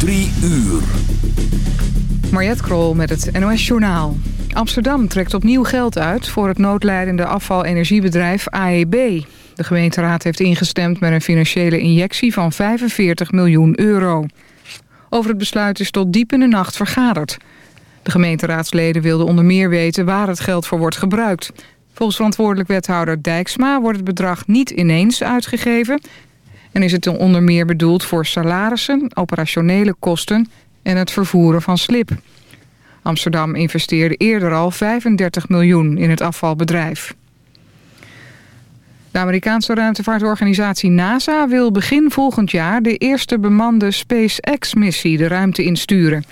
Drie uur. Mariette Krol met het NOS Journaal. Amsterdam trekt opnieuw geld uit voor het noodlijdende afvalenergiebedrijf AEB. De gemeenteraad heeft ingestemd met een financiële injectie van 45 miljoen euro. Over het besluit is tot diep in de nacht vergaderd. De gemeenteraadsleden wilden onder meer weten waar het geld voor wordt gebruikt. Volgens verantwoordelijk wethouder Dijksma wordt het bedrag niet ineens uitgegeven... en is het onder meer bedoeld voor salarissen, operationele kosten en het vervoeren van slip. Amsterdam investeerde eerder al 35 miljoen in het afvalbedrijf. De Amerikaanse ruimtevaartorganisatie NASA wil begin volgend jaar... de eerste bemande SpaceX-missie de ruimte insturen.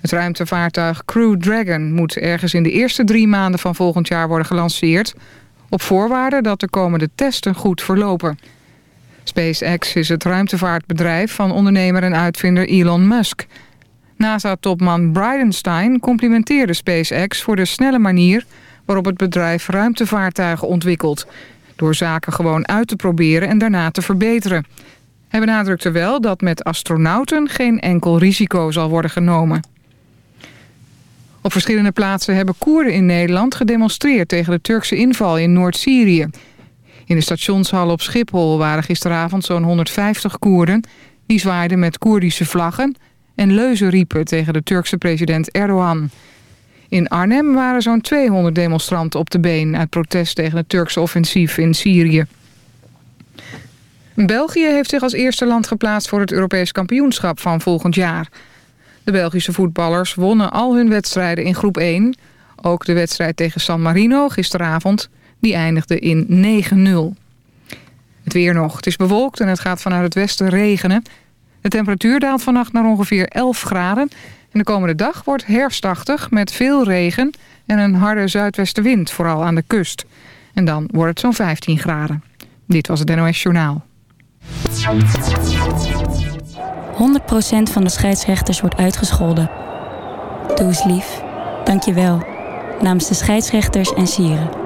Het ruimtevaartuig Crew Dragon moet ergens in de eerste drie maanden van volgend jaar worden gelanceerd... op voorwaarde dat de komende testen goed verlopen. SpaceX is het ruimtevaartbedrijf van ondernemer en uitvinder Elon Musk... NASA-topman Bridenstine complimenteerde SpaceX voor de snelle manier waarop het bedrijf ruimtevaartuigen ontwikkelt. Door zaken gewoon uit te proberen en daarna te verbeteren. Hij benadrukte wel dat met astronauten geen enkel risico zal worden genomen. Op verschillende plaatsen hebben Koerden in Nederland gedemonstreerd tegen de Turkse inval in Noord-Syrië. In de stationshal op Schiphol waren gisteravond zo'n 150 Koerden. Die zwaaiden met Koerdische vlaggen en leuzen riepen tegen de Turkse president Erdogan. In Arnhem waren zo'n 200 demonstranten op de been... uit protest tegen het Turkse offensief in Syrië. België heeft zich als eerste land geplaatst voor het Europees kampioenschap van volgend jaar. De Belgische voetballers wonnen al hun wedstrijden in groep 1. Ook de wedstrijd tegen San Marino gisteravond, die eindigde in 9-0. Het weer nog. Het is bewolkt en het gaat vanuit het westen regenen. De temperatuur daalt vannacht naar ongeveer 11 graden. En de komende dag wordt herfstachtig met veel regen en een harde zuidwestenwind, vooral aan de kust. En dan wordt het zo'n 15 graden. Dit was het NOS Journaal. 100% van de scheidsrechters wordt uitgescholden. Doe eens lief. Dank je wel. Namens de scheidsrechters en sieren.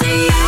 see ya.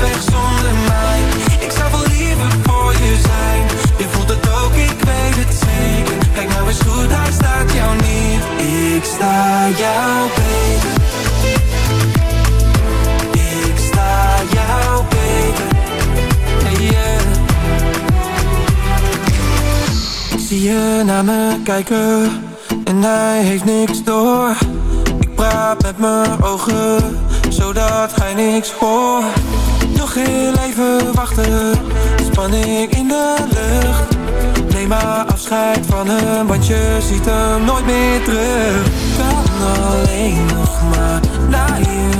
weg zonder mij. Ik zou wel liever voor je zijn. Je voelt het ook, ik weet het zeker. Kijk nou eens goed, hij staat jou niet. Ik sta jou beter. Ik sta jou beter. Hey yeah. Ik zie je naar me kijken en hij heeft niks door. Ik praat met mijn ogen Zodat hij niks hoort Nog heel even wachten. Spanning in de lucht. Neem maar afscheid van hem Want je ziet hem nooit meer terug. Kan alleen nog maar naar je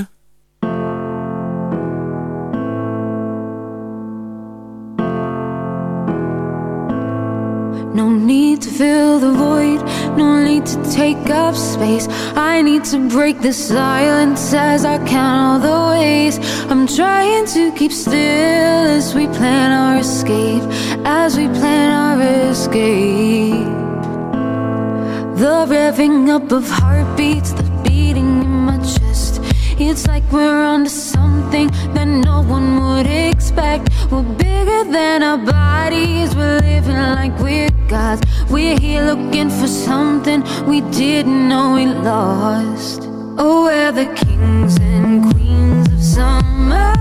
to break the silence as I count all the ways. I'm trying to keep still as we plan our escape, as we plan our escape. The revving up of heartbeats, the beating. It's like we're onto something that no one would expect. We're bigger than our bodies, we're living like we're gods. We're here looking for something we didn't know we lost. Oh, we're the kings and queens of summer.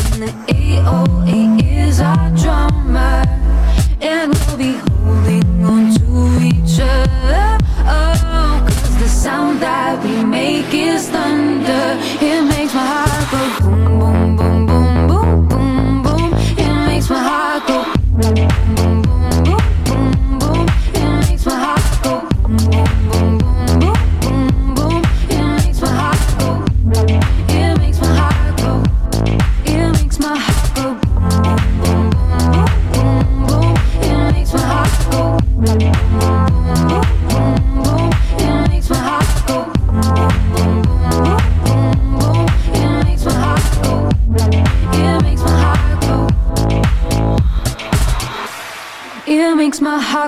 And the AOA is our drummer. And we'll be sound that we make is thunder. It makes my heart go boom, boom, boom, boom,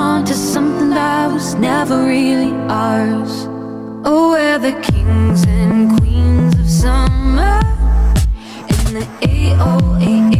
on to something that was never really ours. Oh, we're the kings and queens of summer in the 808.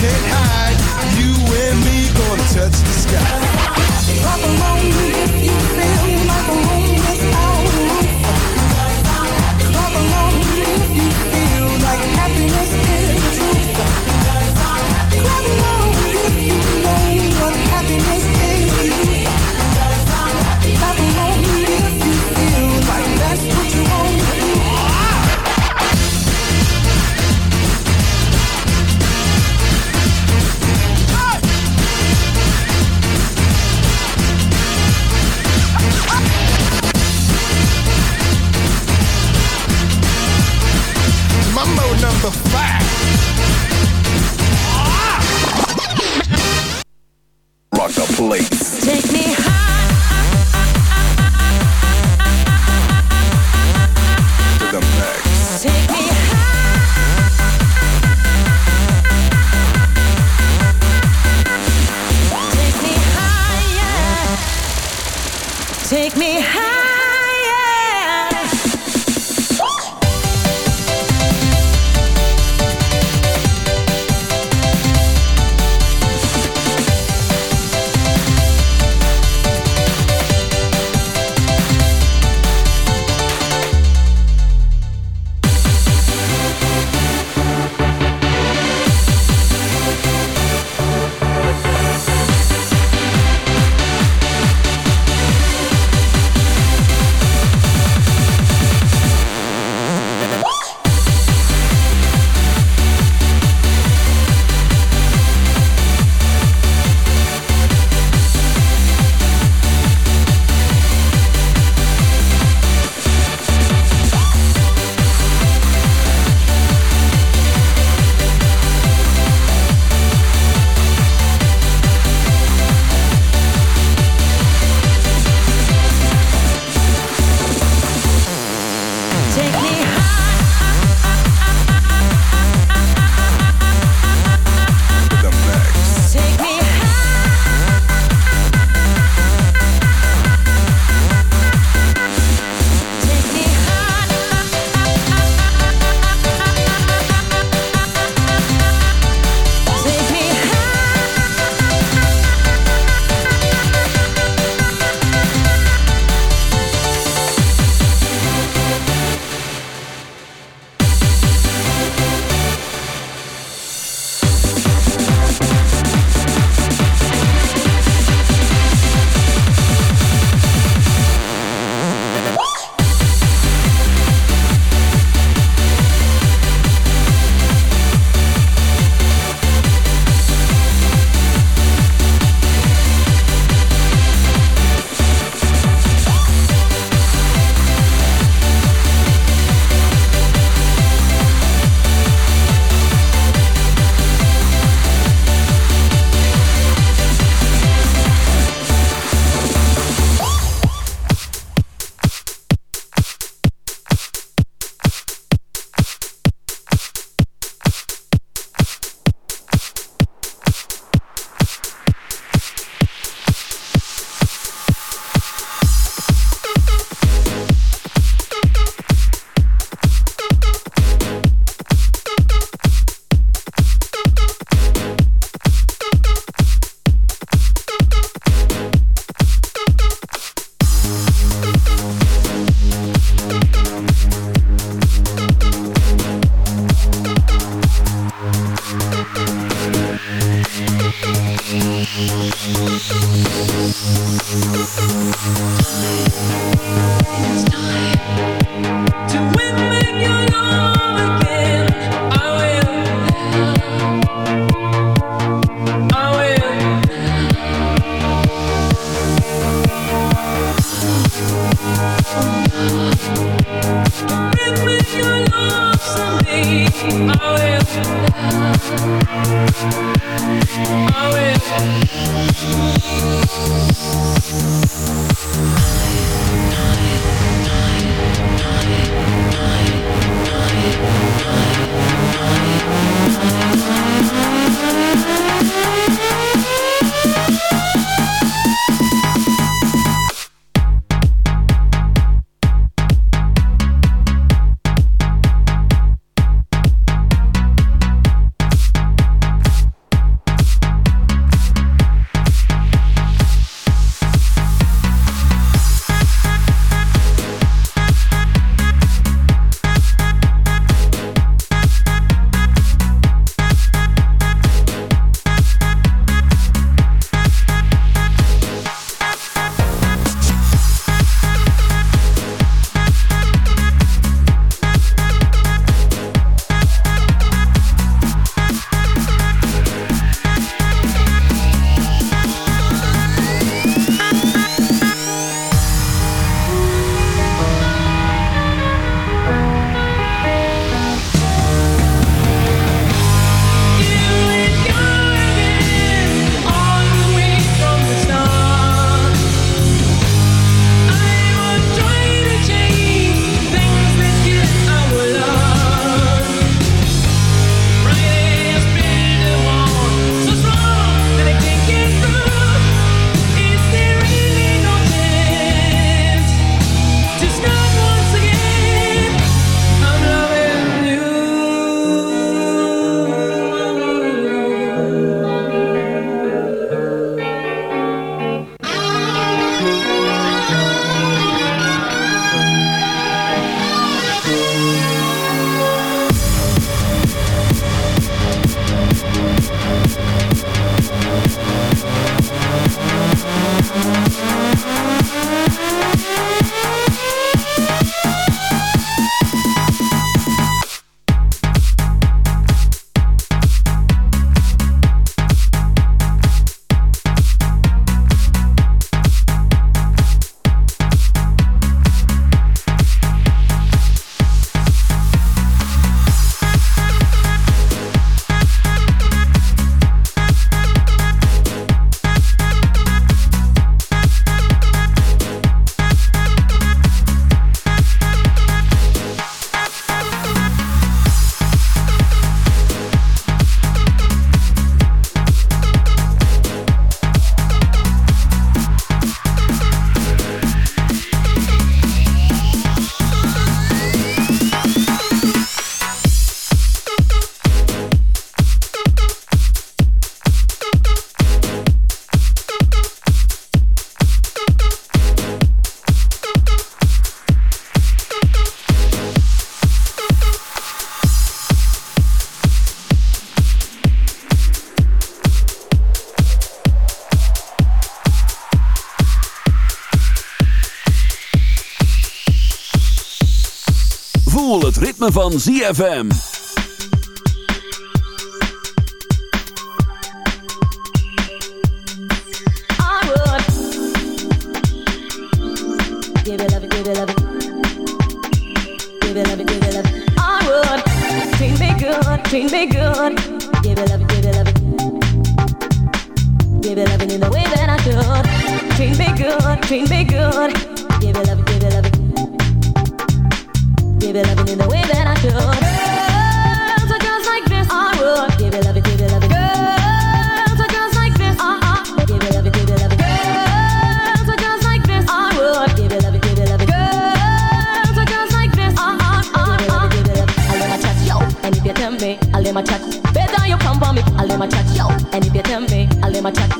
can't hide. You and me gonna touch the sky. Pop along if you feel like a if you feel like happiness is the truth. Thank ritme van ZFM. Give it love, give it love, give it love in the way that I should. Treat me good, give it love. I. Girls are like this, I would give you give. Girls are like this, I give give. Girls are like this, I would give give. Girls are like this, I give. I'll my and if you tell me, I'll my. Better you come for me, I'll let my chat, yo, and if you tell me, I'll let my chat.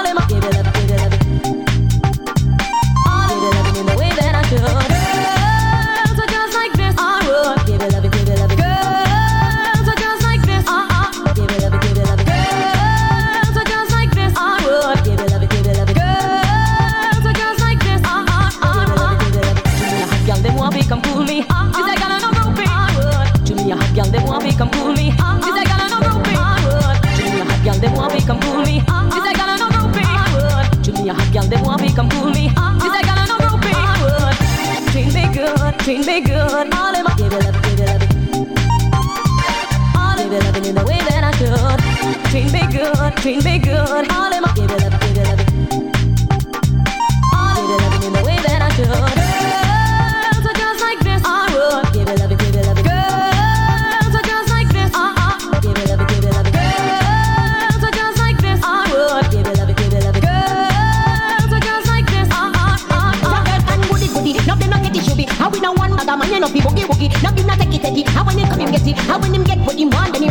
Queen be good, queen be good. All in my give it up, give it up. All give it up in the way that I should. Just like this, I would give it up, give it up. Just like this, I would give it up, give it up. Girl it, him get it, how when him get what him want, then he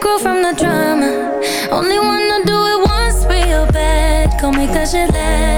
grow grew from the drama. Only wanna do it once real bad. Go make that shit last.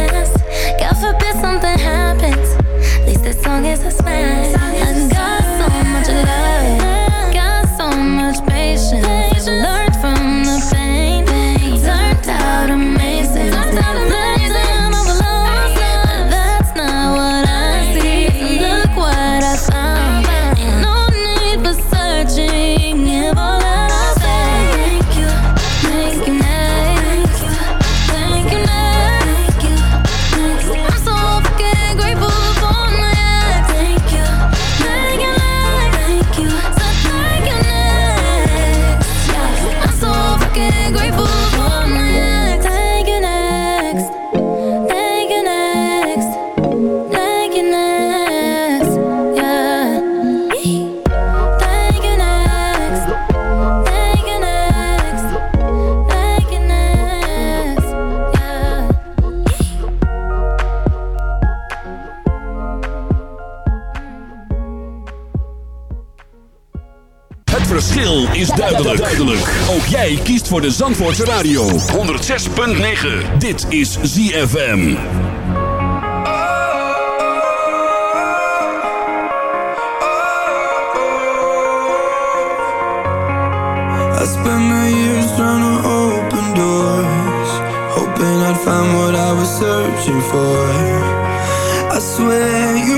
voor de Zandvoortse Radio. 106.9. Dit is ZFM. I spent my years trying to open doors. Hoping I'd find what I was searching for. I swear you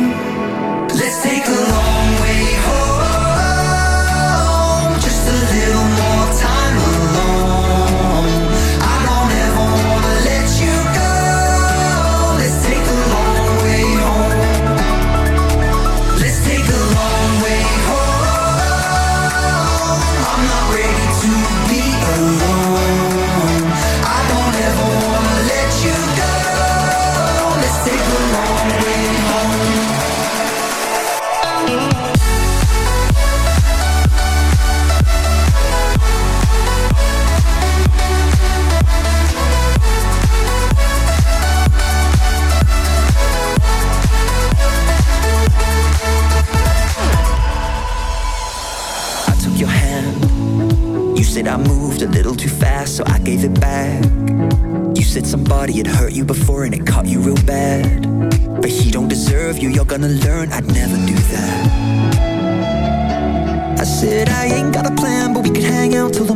Somebody had hurt you before and it caught you real bad. But he don't deserve you, you're gonna learn I'd never do that. I said I ain't got a plan, but we could hang out till the